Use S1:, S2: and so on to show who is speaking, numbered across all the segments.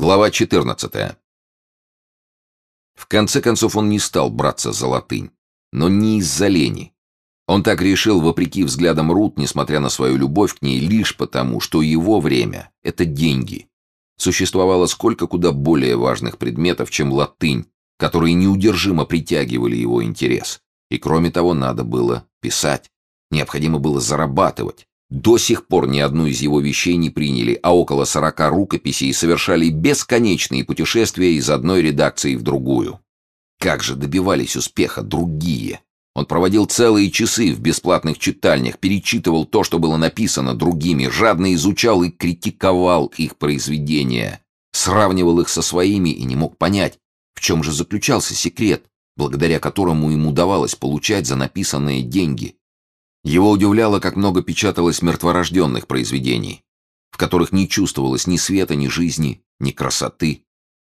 S1: Глава 14. В конце концов он не стал браться за латынь, но не из-за лени. Он так решил, вопреки взглядам Рут, несмотря на свою любовь к ней, лишь потому, что его время — это деньги. Существовало сколько куда более важных предметов, чем латынь, которые неудержимо притягивали его интерес. И кроме того, надо было писать. Необходимо было зарабатывать. До сих пор ни одну из его вещей не приняли, а около сорока рукописей совершали бесконечные путешествия из одной редакции в другую. Как же добивались успеха другие? Он проводил целые часы в бесплатных читальнях, перечитывал то, что было написано другими, жадно изучал и критиковал их произведения, сравнивал их со своими и не мог понять, в чем же заключался секрет, благодаря которому ему удавалось получать за написанные деньги. Его удивляло, как много печаталось мертворожденных произведений, в которых не чувствовалось ни света, ни жизни, ни красоты.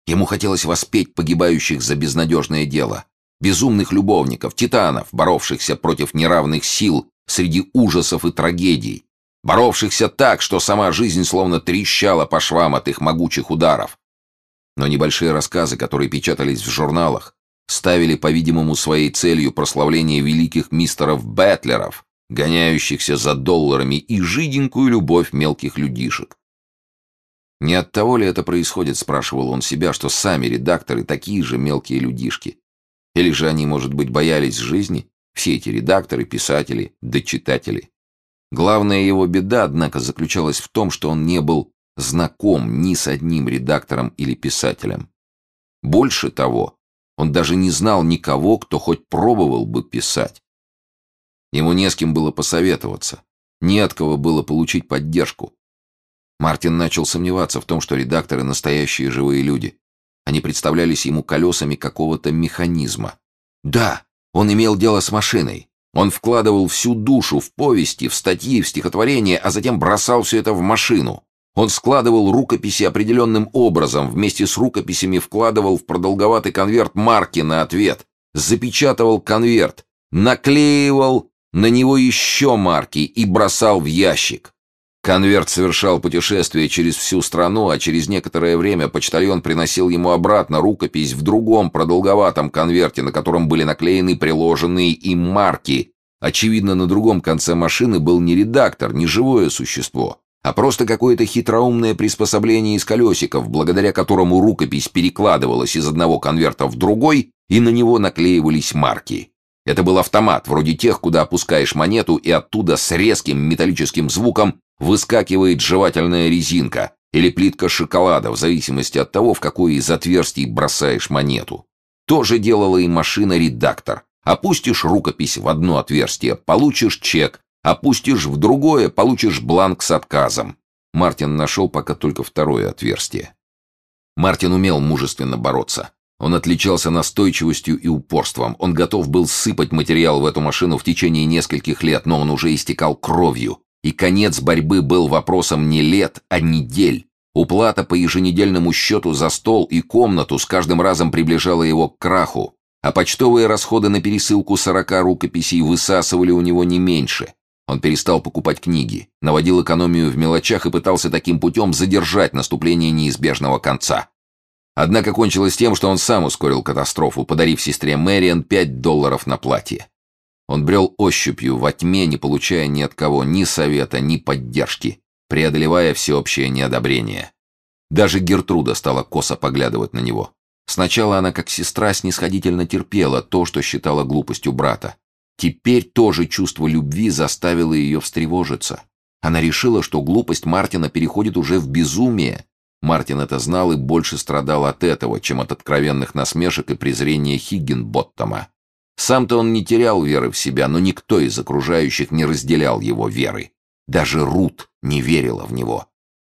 S1: Ему хотелось воспеть погибающих за безнадежное дело, безумных любовников, титанов, боровшихся против неравных сил среди ужасов и трагедий, боровшихся так, что сама жизнь словно трещала по швам от их могучих ударов. Но небольшие рассказы, которые печатались в журналах, ставили, по-видимому, своей целью прославление великих мистеров Бэтлеров, гоняющихся за долларами, и жиденькую любовь мелких людишек. Не от того ли это происходит, спрашивал он себя, что сами редакторы такие же мелкие людишки? Или же они, может быть, боялись жизни, все эти редакторы, писатели, дочитатели? Главная его беда, однако, заключалась в том, что он не был знаком ни с одним редактором или писателем. Больше того, он даже не знал никого, кто хоть пробовал бы писать. Ему не с кем было посоветоваться, не от кого было получить поддержку. Мартин начал сомневаться в том, что редакторы — настоящие живые люди. Они представлялись ему колесами какого-то механизма. Да, он имел дело с машиной. Он вкладывал всю душу в повести, в статьи, в стихотворения, а затем бросал все это в машину. Он складывал рукописи определенным образом, вместе с рукописями вкладывал в продолговатый конверт марки на ответ, запечатывал конверт, наклеивал на него еще марки и бросал в ящик. Конверт совершал путешествие через всю страну, а через некоторое время почтальон приносил ему обратно рукопись в другом продолговатом конверте, на котором были наклеены приложенные им марки. Очевидно, на другом конце машины был не редактор, не живое существо, а просто какое-то хитроумное приспособление из колесиков, благодаря которому рукопись перекладывалась из одного конверта в другой, и на него наклеивались марки. Это был автомат, вроде тех, куда опускаешь монету, и оттуда с резким металлическим звуком выскакивает жевательная резинка или плитка шоколада, в зависимости от того, в какое из отверстий бросаешь монету. То же делала и машина-редактор. Опустишь рукопись в одно отверстие, получишь чек, опустишь в другое, получишь бланк с отказом. Мартин нашел пока только второе отверстие. Мартин умел мужественно бороться. Он отличался настойчивостью и упорством. Он готов был сыпать материал в эту машину в течение нескольких лет, но он уже истекал кровью. И конец борьбы был вопросом не лет, а недель. Уплата по еженедельному счету за стол и комнату с каждым разом приближала его к краху, а почтовые расходы на пересылку сорока рукописей высасывали у него не меньше. Он перестал покупать книги, наводил экономию в мелочах и пытался таким путем задержать наступление неизбежного конца. Однако кончилось тем, что он сам ускорил катастрофу, подарив сестре Мэриан пять долларов на платье. Он брел ощупью во тьме, не получая ни от кого ни совета, ни поддержки, преодолевая всеобщее неодобрение. Даже Гертруда стала косо поглядывать на него. Сначала она, как сестра, снисходительно терпела то, что считала глупостью брата. Теперь тоже чувство любви заставило ее встревожиться. Она решила, что глупость Мартина переходит уже в безумие, Мартин это знал и больше страдал от этого, чем от откровенных насмешек и презрения Хиггинботтома. Сам-то он не терял веры в себя, но никто из окружающих не разделял его веры. Даже Рут не верила в него.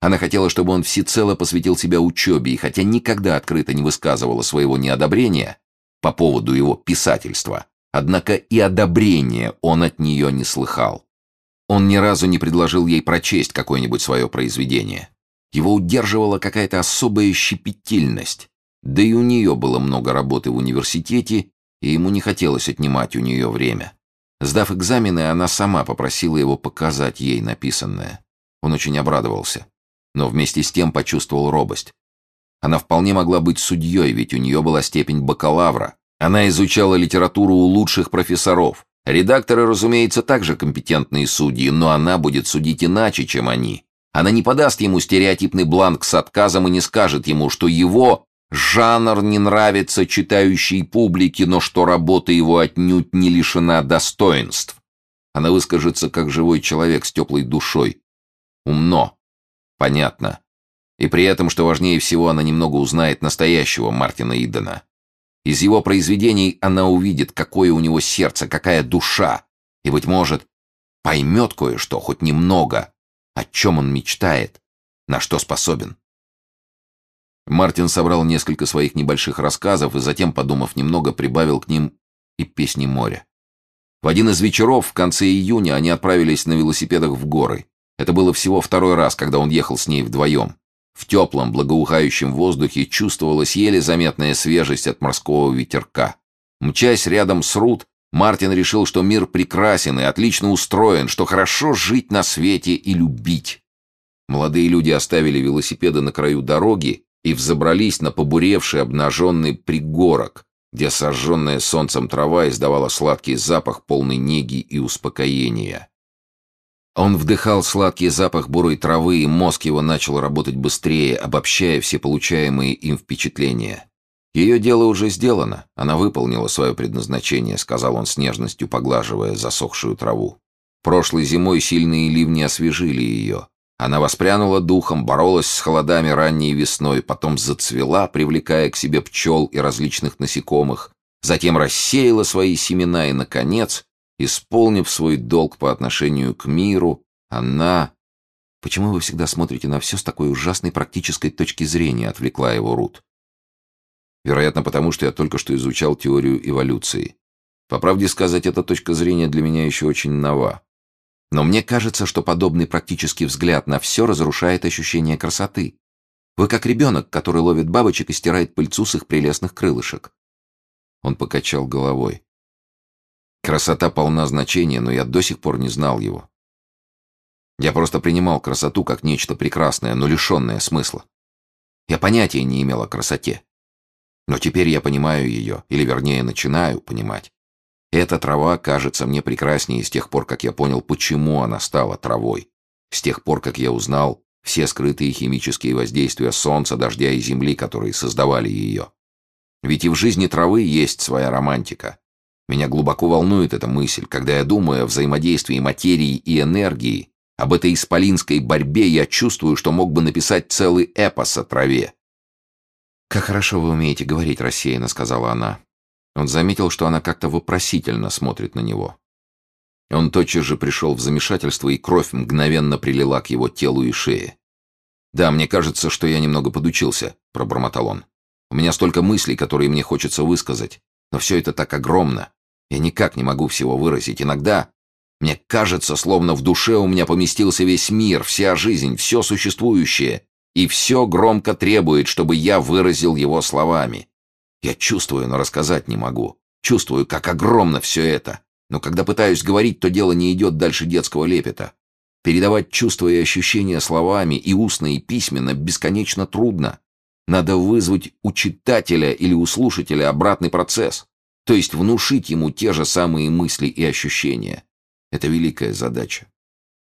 S1: Она хотела, чтобы он всецело посвятил себя учебе, и хотя никогда открыто не высказывала своего неодобрения по поводу его писательства, однако и одобрения он от нее не слыхал. Он ни разу не предложил ей прочесть какое-нибудь свое произведение. Его удерживала какая-то особая щепетильность. Да и у нее было много работы в университете, и ему не хотелось отнимать у нее время. Сдав экзамены, она сама попросила его показать ей написанное. Он очень обрадовался, но вместе с тем почувствовал робость. Она вполне могла быть судьей, ведь у нее была степень бакалавра. Она изучала литературу у лучших профессоров. Редакторы, разумеется, также компетентные судьи, но она будет судить иначе, чем они. Она не подаст ему стереотипный бланк с отказом и не скажет ему, что его жанр не нравится читающей публике, но что работа его отнюдь не лишена достоинств. Она выскажется как живой человек с теплой душой. Умно. Понятно. И при этом, что важнее всего, она немного узнает настоящего Мартина Идена. Из его произведений она увидит, какое у него сердце, какая душа, и, быть может, поймет кое-что, хоть немного, о чем он мечтает, на что способен. Мартин собрал несколько своих небольших рассказов и затем, подумав немного, прибавил к ним и «Песни моря». В один из вечеров в конце июня они отправились на велосипедах в горы. Это было всего второй раз, когда он ехал с ней вдвоем. В теплом, благоухающем воздухе чувствовалась еле заметная свежесть от морского ветерка. Мчась рядом с Рут, Мартин решил, что мир прекрасен и отлично устроен, что хорошо жить на свете и любить. Молодые люди оставили велосипеды на краю дороги и взобрались на побуревший обнаженный пригорок, где сожженная солнцем трава издавала сладкий запах полной неги и успокоения. Он вдыхал сладкий запах бурой травы, и мозг его начал работать быстрее, обобщая все получаемые им впечатления. «Ее дело уже сделано, она выполнила свое предназначение», — сказал он с нежностью, поглаживая засохшую траву. «Прошлой зимой сильные ливни освежили ее. Она воспрянула духом, боролась с холодами ранней весной, потом зацвела, привлекая к себе пчел и различных насекомых, затем рассеяла свои семена и, наконец, Исполнив свой долг по отношению к миру, она... «Почему вы всегда смотрите на все с такой ужасной практической точки зрения?» — отвлекла его Рут. «Вероятно, потому что я только что изучал теорию эволюции. По правде сказать, эта точка зрения для меня еще очень нова. Но мне кажется, что подобный практический взгляд на все разрушает ощущение красоты. Вы как ребенок, который ловит бабочек и стирает пыльцу с их прелестных крылышек». Он покачал головой. Красота полна значения, но я до сих пор не знал его. Я просто принимал красоту как нечто прекрасное, но лишенное смысла. Я понятия не имел о красоте. Но теперь я понимаю ее, или вернее начинаю понимать. Эта трава кажется мне прекраснее с тех пор, как я понял, почему она стала травой. С тех пор, как я узнал все скрытые химические воздействия солнца, дождя и земли, которые создавали ее. Ведь и в жизни травы есть своя романтика. Меня глубоко волнует эта мысль, когда я думаю о взаимодействии материи и энергии, об этой исполинской борьбе, я чувствую, что мог бы написать целый эпос о траве. «Как хорошо вы умеете говорить рассеянно», — сказала она. Он заметил, что она как-то вопросительно смотрит на него. Он тотчас же пришел в замешательство, и кровь мгновенно прилила к его телу и шее. «Да, мне кажется, что я немного подучился», — пробормотал он. «У меня столько мыслей, которые мне хочется высказать, но все это так огромно. Я никак не могу всего выразить. Иногда мне кажется, словно в душе у меня поместился весь мир, вся жизнь, все существующее, и все громко требует, чтобы я выразил его словами. Я чувствую, но рассказать не могу. Чувствую, как огромно все это. Но когда пытаюсь говорить, то дело не идет дальше детского лепета. Передавать чувства и ощущения словами, и устно, и письменно, бесконечно трудно. Надо вызвать у читателя или у слушателя обратный процесс то есть внушить ему те же самые мысли и ощущения. Это великая задача.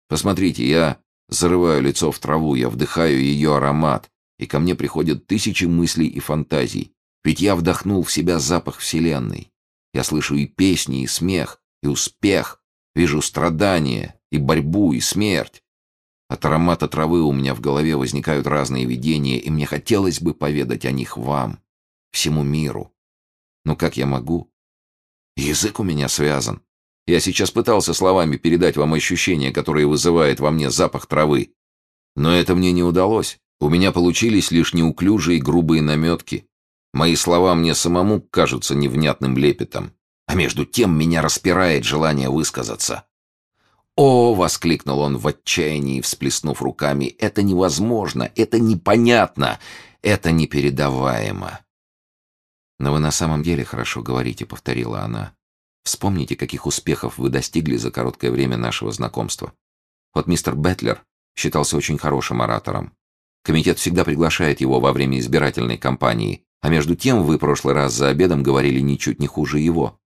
S1: Посмотрите, я зарываю лицо в траву, я вдыхаю ее аромат, и ко мне приходят тысячи мыслей и фантазий, ведь я вдохнул в себя запах Вселенной. Я слышу и песни, и смех, и успех, вижу страдания, и борьбу, и смерть. От аромата травы у меня в голове возникают разные видения, и мне хотелось бы поведать о них вам, всему миру. Но как я могу? Язык у меня связан. Я сейчас пытался словами передать вам ощущения, которые вызывает во мне запах травы. Но это мне не удалось. У меня получились лишь неуклюжие грубые наметки. Мои слова мне самому кажутся невнятным лепетом. А между тем меня распирает желание высказаться. «О!» — воскликнул он в отчаянии, всплеснув руками. «Это невозможно! Это непонятно! Это непередаваемо!» «Но вы на самом деле хорошо говорите», — повторила она. «Вспомните, каких успехов вы достигли за короткое время нашего знакомства. Вот мистер Бетлер считался очень хорошим оратором. Комитет всегда приглашает его во время избирательной кампании, а между тем вы прошлый раз за обедом говорили ничуть не хуже его.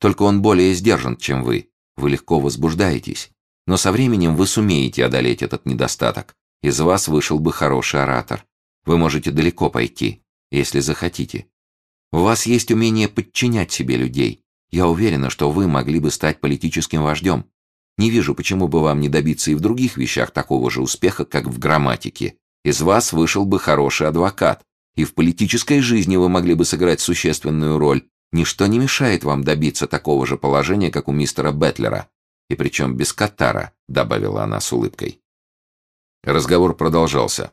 S1: Только он более сдержан, чем вы. Вы легко возбуждаетесь. Но со временем вы сумеете одолеть этот недостаток. Из вас вышел бы хороший оратор. Вы можете далеко пойти, если захотите. У вас есть умение подчинять себе людей. Я уверена, что вы могли бы стать политическим вождем. Не вижу, почему бы вам не добиться и в других вещах такого же успеха, как в грамматике. Из вас вышел бы хороший адвокат. И в политической жизни вы могли бы сыграть существенную роль. Ничто не мешает вам добиться такого же положения, как у мистера Бетлера. И причем без Катара, добавила она с улыбкой. Разговор продолжался.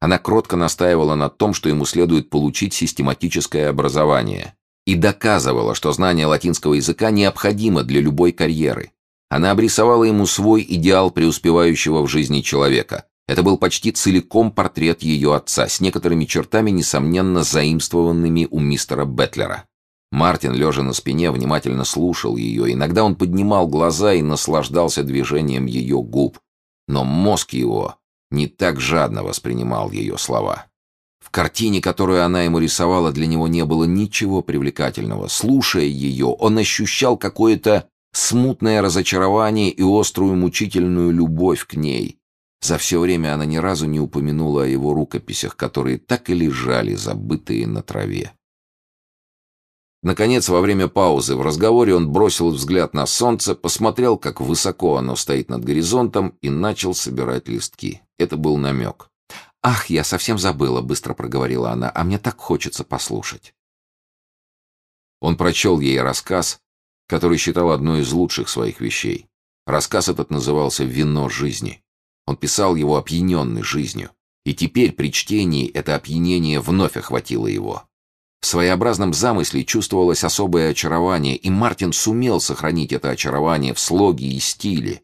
S1: Она кротко настаивала на том, что ему следует получить систематическое образование, и доказывала, что знание латинского языка необходимо для любой карьеры. Она обрисовала ему свой идеал преуспевающего в жизни человека. Это был почти целиком портрет ее отца, с некоторыми чертами, несомненно, заимствованными у мистера Бетлера. Мартин, лежа на спине, внимательно слушал ее. Иногда он поднимал глаза и наслаждался движением ее губ. Но мозг его не так жадно воспринимал ее слова. В картине, которую она ему рисовала, для него не было ничего привлекательного. Слушая ее, он ощущал какое-то смутное разочарование и острую мучительную любовь к ней. За все время она ни разу не упомянула о его рукописях, которые так и лежали, забытые на траве. Наконец, во время паузы в разговоре он бросил взгляд на солнце, посмотрел, как высоко оно стоит над горизонтом, и начал собирать листки. Это был намек. «Ах, я совсем забыла», — быстро проговорила она, — «а мне так хочется послушать». Он прочел ей рассказ, который считал одной из лучших своих вещей. Рассказ этот назывался «Вино жизни». Он писал его опьяненный жизнью. И теперь при чтении это опьянение вновь охватило его. В своеобразном замысле чувствовалось особое очарование, и Мартин сумел сохранить это очарование в слоге и стиле.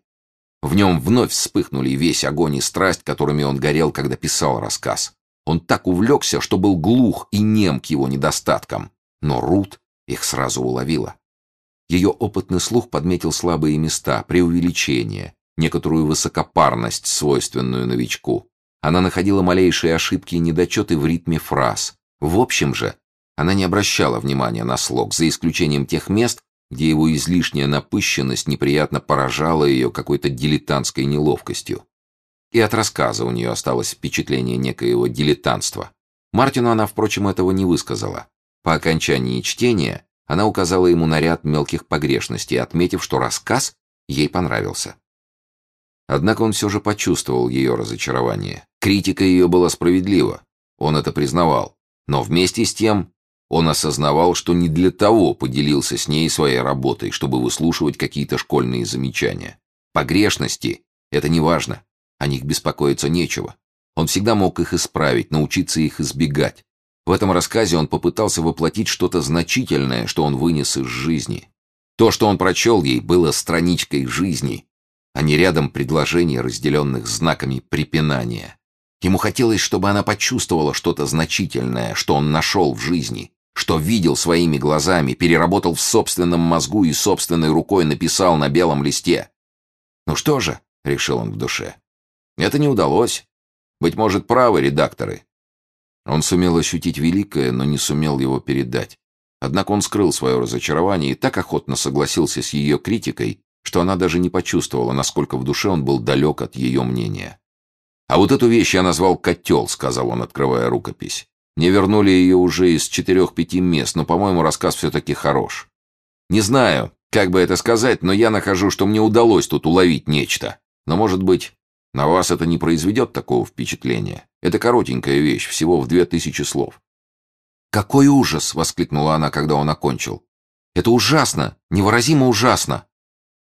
S1: В нем вновь вспыхнули весь огонь и страсть, которыми он горел, когда писал рассказ. Он так увлекся, что был глух и нем к его недостаткам. Но Рут их сразу уловила. Ее опытный слух подметил слабые места, преувеличение, некоторую высокопарность, свойственную новичку. Она находила малейшие ошибки и недочеты в ритме фраз. В общем же, она не обращала внимания на слог, за исключением тех мест, где его излишняя напыщенность неприятно поражала ее какой-то дилетантской неловкостью. И от рассказа у нее осталось впечатление некоего дилетантства. Мартину она, впрочем, этого не высказала. По окончании чтения она указала ему на ряд мелких погрешностей, отметив, что рассказ ей понравился. Однако он все же почувствовал ее разочарование. Критика ее была справедлива, он это признавал. Но вместе с тем он осознавал, что не для того поделился с ней своей работой, чтобы выслушивать какие-то школьные замечания. Погрешности — это не важно, о них беспокоиться нечего. Он всегда мог их исправить, научиться их избегать. В этом рассказе он попытался воплотить что-то значительное, что он вынес из жизни. То, что он прочел ей, было страничкой жизни, а не рядом предложений, разделенных знаками препинания. Ему хотелось, чтобы она почувствовала что-то значительное, что он нашел в жизни, что видел своими глазами, переработал в собственном мозгу и собственной рукой написал на белом листе. «Ну что же», — решил он в душе, — «это не удалось. Быть может, правы редакторы». Он сумел ощутить великое, но не сумел его передать. Однако он скрыл свое разочарование и так охотно согласился с ее критикой, что она даже не почувствовала, насколько в душе он был далек от ее мнения. «А вот эту вещь я назвал «котел», — сказал он, открывая рукопись. Мне вернули ее уже из четырех-пяти мест, но, по-моему, рассказ все-таки хорош. Не знаю, как бы это сказать, но я нахожу, что мне удалось тут уловить нечто. Но, может быть, на вас это не произведет такого впечатления. Это коротенькая вещь, всего в две тысячи слов. «Какой ужас!» — воскликнула она, когда он окончил. «Это ужасно! Невыразимо ужасно!»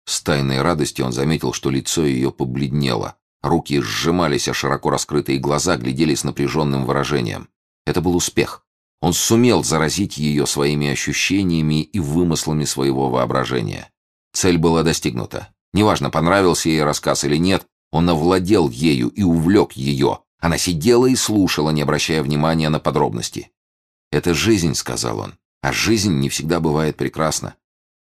S1: С тайной радостью он заметил, что лицо ее побледнело. Руки сжимались, а широко раскрытые глаза глядели с напряженным выражением. Это был успех. Он сумел заразить ее своими ощущениями и вымыслами своего воображения. Цель была достигнута. Неважно, понравился ей рассказ или нет, он овладел ею и увлек ее. Она сидела и слушала, не обращая внимания на подробности. «Это жизнь», — сказал он, — «а жизнь не всегда бывает прекрасна.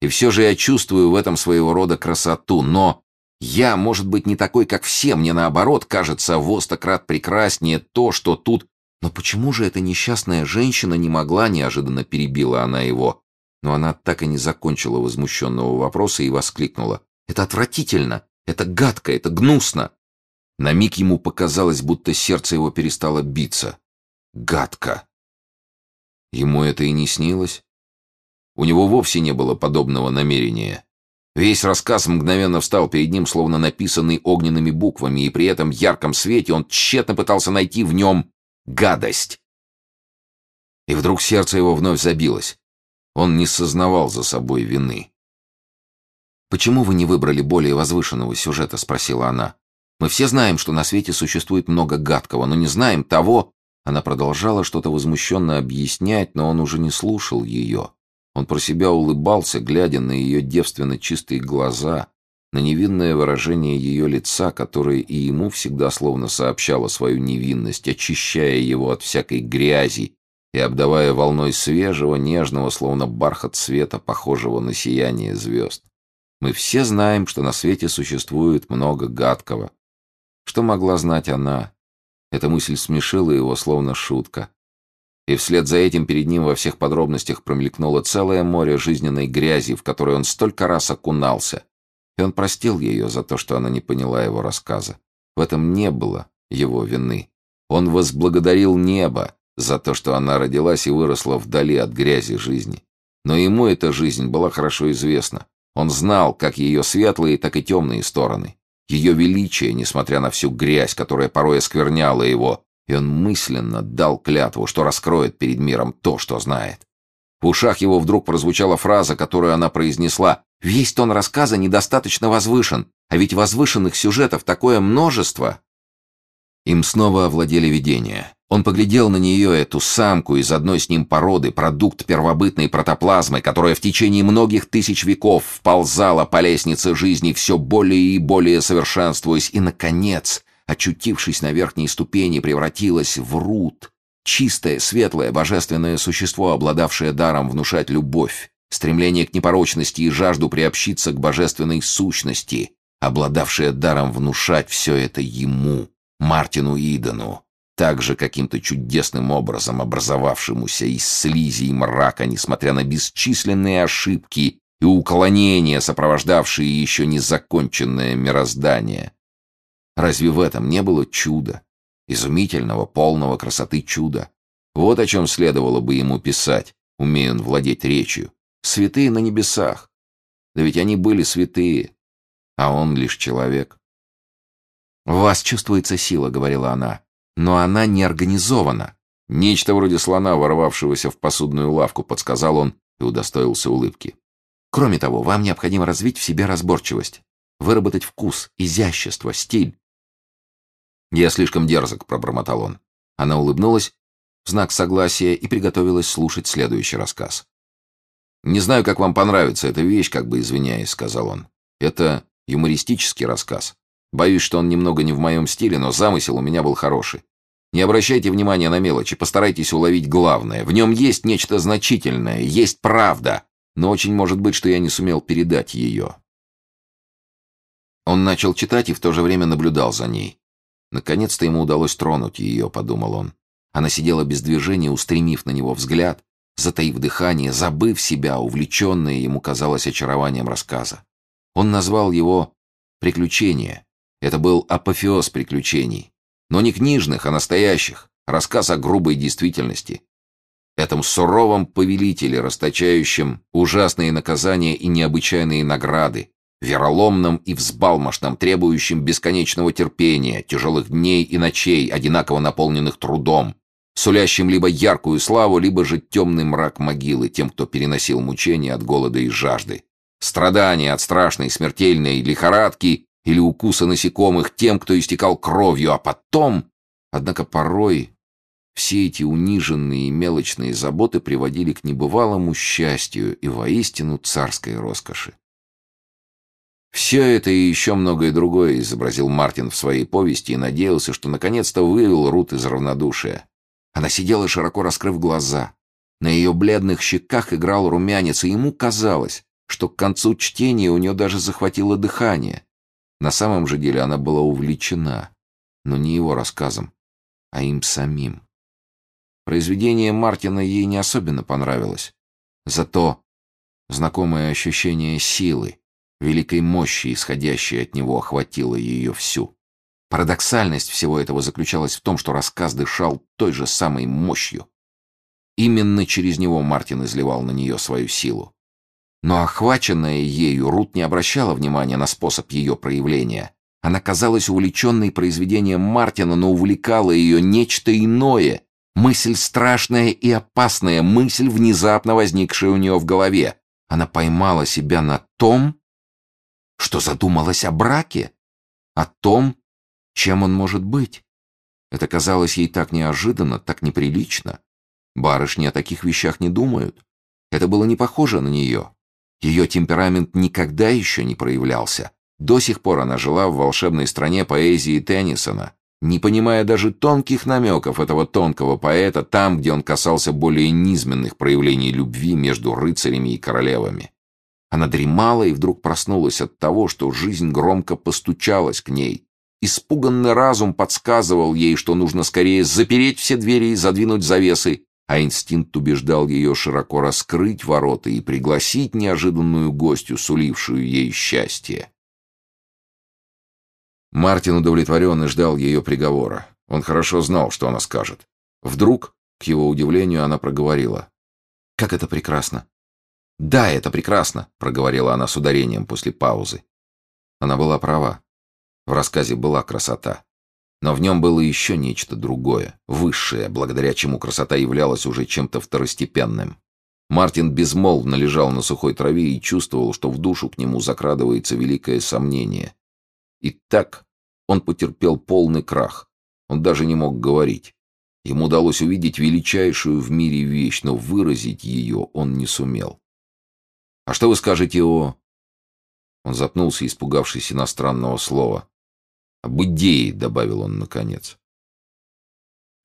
S1: И все же я чувствую в этом своего рода красоту, но Я, может быть, не такой, как все, мне наоборот кажется во сто прекраснее то, что тут... Но почему же эта несчастная женщина не могла, неожиданно перебила она его. Но она так и не закончила возмущенного вопроса и воскликнула. «Это отвратительно! Это гадко! Это гнусно!» На миг ему показалось, будто сердце его перестало биться. Гадко! Ему это и не снилось. У него вовсе не было подобного намерения. Весь рассказ мгновенно встал перед ним, словно написанный огненными буквами, и при этом ярком свете он тщетно пытался найти в нем гадость. И вдруг сердце его вновь забилось. Он не сознавал за собой вины. «Почему вы не выбрали более возвышенного сюжета?» — спросила она. «Мы все знаем, что на свете существует много гадкого, но не знаем того...» Она продолжала что-то возмущенно объяснять, но он уже не слушал ее. Он про себя улыбался, глядя на ее девственно чистые глаза, на невинное выражение ее лица, которое и ему всегда словно сообщало свою невинность, очищая его от всякой грязи и обдавая волной свежего, нежного, словно бархат света, похожего на сияние звезд. Мы все знаем, что на свете существует много гадкого. Что могла знать она? Эта мысль смешила его, словно шутка. И вслед за этим перед ним во всех подробностях промелькнуло целое море жизненной грязи, в которой он столько раз окунался. И он простил ее за то, что она не поняла его рассказа. В этом не было его вины. Он возблагодарил небо за то, что она родилась и выросла вдали от грязи жизни. Но ему эта жизнь была хорошо известна. Он знал как ее светлые, так и темные стороны. Ее величие, несмотря на всю грязь, которая порой оскверняла его, и он мысленно дал клятву, что раскроет перед миром то, что знает. В ушах его вдруг прозвучала фраза, которую она произнесла. «Весь тон рассказа недостаточно возвышен, а ведь возвышенных сюжетов такое множество!» Им снова овладели видения. Он поглядел на нее, эту самку из одной с ним породы, продукт первобытной протоплазмы, которая в течение многих тысяч веков вползала по лестнице жизни, все более и более совершенствуясь, и, наконец, очутившись на верхней ступени, превратилась в Рут, чистое, светлое, божественное существо, обладавшее даром внушать любовь, стремление к непорочности и жажду приобщиться к божественной сущности, обладавшее даром внушать все это ему, Мартину Идену, также каким-то чудесным образом образовавшемуся из слизи и мрака, несмотря на бесчисленные ошибки и уклонения, сопровождавшие еще незаконченное мироздание. Разве в этом не было чуда? Изумительного, полного красоты чуда. Вот о чем следовало бы ему писать, умея он владеть речью. Святые на небесах. Да ведь они были святые, а он лишь человек. «В вас чувствуется сила», — говорила она, — «но она не организована». Нечто вроде слона, ворвавшегося в посудную лавку, подсказал он и удостоился улыбки. Кроме того, вам необходимо развить в себе разборчивость, выработать вкус, изящество, стиль. «Я слишком дерзок», — пробормотал он. Она улыбнулась в знак согласия и приготовилась слушать следующий рассказ. «Не знаю, как вам понравится эта вещь, как бы извиняясь», — сказал он. «Это юмористический рассказ. Боюсь, что он немного не в моем стиле, но замысел у меня был хороший. Не обращайте внимания на мелочи, постарайтесь уловить главное. В нем есть нечто значительное, есть правда, но очень может быть, что я не сумел передать ее». Он начал читать и в то же время наблюдал за ней. Наконец-то ему удалось тронуть ее, подумал он. Она сидела без движения, устремив на него взгляд, затаив дыхание, забыв себя, увлеченная ему казалось очарованием рассказа. Он назвал его «Приключения». Это был апофеоз приключений. Но не книжных, а настоящих. Рассказ о грубой действительности. Этом суровом повелителе, расточающем ужасные наказания и необычайные награды, вероломным и взбалмошным, требующим бесконечного терпения, тяжелых дней и ночей, одинаково наполненных трудом, сулящим либо яркую славу, либо же темный мрак могилы тем, кто переносил мучения от голода и жажды, страдания от страшной смертельной лихорадки или укуса насекомых тем, кто истекал кровью, а потом, однако порой, все эти униженные и мелочные заботы приводили к небывалому счастью и воистину царской роскоши. Все это и еще многое другое изобразил Мартин в своей повести и надеялся, что наконец-то вывел Рут из равнодушия. Она сидела, широко раскрыв глаза. На ее бледных щеках играл румянец, и ему казалось, что к концу чтения у нее даже захватило дыхание. На самом же деле она была увлечена, но не его рассказом, а им самим. Произведение Мартина ей не особенно понравилось. Зато знакомое ощущение силы, великой мощи, исходящей от него, охватило ее всю. Парадоксальность всего этого заключалась в том, что рассказ дышал той же самой мощью. Именно через него Мартин изливал на нее свою силу. Но охваченная ею, Рут не обращала внимания на способ ее проявления. Она казалась увлеченной произведением Мартина, но увлекало ее нечто иное. Мысль страшная и опасная, мысль, внезапно возникшая у нее в голове. Она поймала себя на том, что задумалась о браке, о том, чем он может быть? Это казалось ей так неожиданно, так неприлично. Барышни о таких вещах не думают. Это было не похоже на нее. Ее темперамент никогда еще не проявлялся. До сих пор она жила в волшебной стране поэзии Теннисона, не понимая даже тонких намеков этого тонкого поэта там, где он касался более низменных проявлений любви между рыцарями и королевами. Она дремала и вдруг проснулась от того, что жизнь громко постучалась к ней, Испуганный разум подсказывал ей, что нужно скорее запереть все двери и задвинуть завесы, а инстинкт убеждал ее широко раскрыть ворота и пригласить неожиданную гостью, сулившую ей счастье. Мартин удовлетворенно ждал ее приговора. Он хорошо знал, что она скажет. Вдруг, к его удивлению, она проговорила. «Как это прекрасно!» «Да, это прекрасно!» — проговорила она с ударением после паузы. Она была права. В рассказе была красота. Но в нем было еще нечто другое, высшее, благодаря чему красота являлась уже чем-то второстепенным. Мартин безмолвно лежал на сухой траве и чувствовал, что в душу к нему закрадывается великое сомнение. И так он потерпел полный крах. Он даже не мог говорить. Ему удалось увидеть величайшую в мире вещь, но выразить ее он не сумел. «А что вы скажете о...» Он запнулся, испугавшись иностранного слова. «Об идее», — добавил он наконец.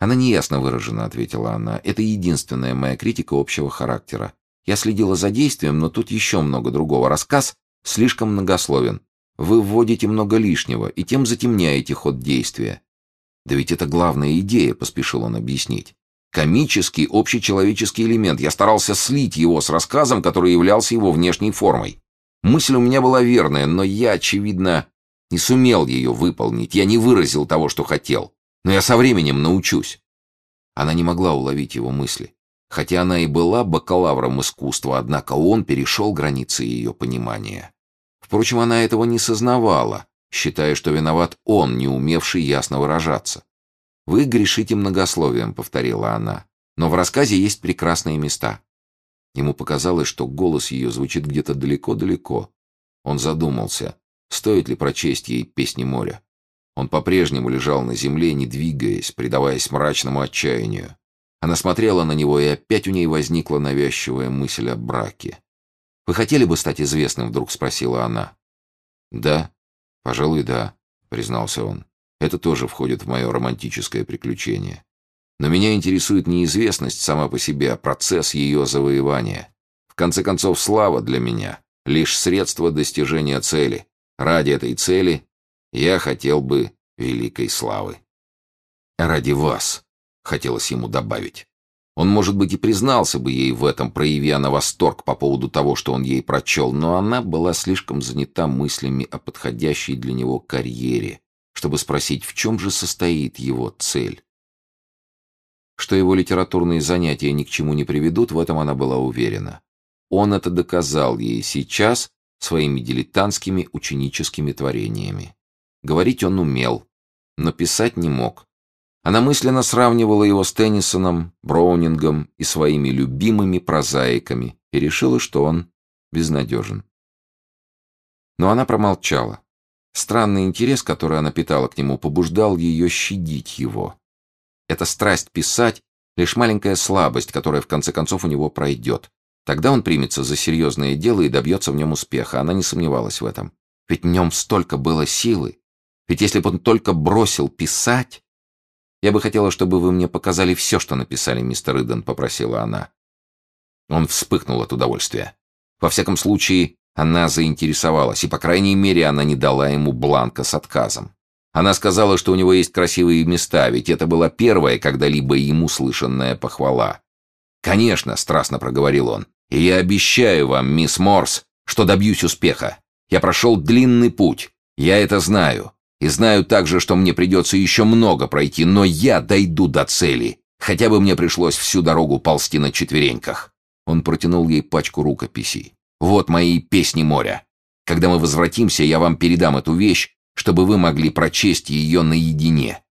S1: «Она неясно выражена», — ответила она. «Это единственная моя критика общего характера. Я следила за действием, но тут еще много другого. Рассказ слишком многословен. Вы вводите много лишнего и тем затемняете ход действия». «Да ведь это главная идея», — поспешил он объяснить. «Комический общечеловеческий элемент. Я старался слить его с рассказом, который являлся его внешней формой. Мысль у меня была верная, но я, очевидно, не сумел ее выполнить, я не выразил того, что хотел. Но я со временем научусь. Она не могла уловить его мысли. Хотя она и была бакалавром искусства, однако он перешел границы ее понимания. Впрочем, она этого не сознавала, считая, что виноват он, не умевший ясно выражаться. «Вы грешите многословием», — повторила она. «Но в рассказе есть прекрасные места». Ему показалось, что голос ее звучит где-то далеко-далеко. Он задумался. Стоит ли прочесть ей песни моря? Он по-прежнему лежал на земле, не двигаясь, предаваясь мрачному отчаянию. Она смотрела на него, и опять у ней возникла навязчивая мысль о браке. «Вы хотели бы стать известным?» — вдруг спросила она. «Да, пожалуй, да», — признался он. «Это тоже входит в мое романтическое приключение. Но меня интересует не известность сама по себе, а процесс ее завоевания. В конце концов, слава для меня — лишь средство достижения цели, Ради этой цели я хотел бы великой славы. Ради вас, хотелось ему добавить. Он, может быть, и признался бы ей в этом, проявя на восторг по поводу того, что он ей прочел, но она была слишком занята мыслями о подходящей для него карьере, чтобы спросить, в чем же состоит его цель. Что его литературные занятия ни к чему не приведут, в этом она была уверена. Он это доказал ей сейчас своими дилетантскими ученическими творениями. Говорить он умел, но писать не мог. Она мысленно сравнивала его с Теннисоном, Броунингом и своими любимыми прозаиками и решила, что он безнадежен. Но она промолчала. Странный интерес, который она питала к нему, побуждал ее щадить его. Эта страсть писать — лишь маленькая слабость, которая в конце концов у него пройдет. Тогда он примется за серьезное дело и добьется в нем успеха. Она не сомневалась в этом. Ведь в нем столько было силы. Ведь если бы он только бросил писать... «Я бы хотела, чтобы вы мне показали все, что написали, мистер Иден», — попросила она. Он вспыхнул от удовольствия. Во всяком случае, Она заинтересовалась, и, по крайней мере, она не дала ему бланка с отказом. Она сказала, что у него есть красивые места, ведь это была первая когда-либо ему слышанная похвала. «Конечно», — страстно проговорил он, — «и я обещаю вам, мисс Морс, что добьюсь успеха. Я прошел длинный путь, я это знаю, и знаю также, что мне придется еще много пройти, но я дойду до цели, хотя бы мне пришлось всю дорогу ползти на четвереньках». Он протянул ей пачку рукописей. «Вот мои песни моря. Когда мы возвратимся, я вам передам эту вещь, чтобы вы могли прочесть ее наедине.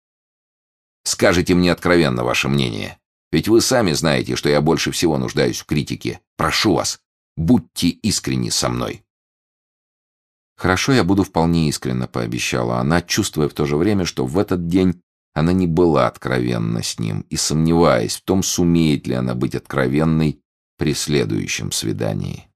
S1: Скажите мне откровенно ваше мнение. Ведь вы сами знаете, что я больше всего нуждаюсь в критике. Прошу вас, будьте искренни со мной». «Хорошо, я буду вполне искренна», — пообещала она, чувствуя в то же время, что в этот день она не была откровенна с ним и сомневаясь в том, сумеет ли она быть откровенной при следующем свидании.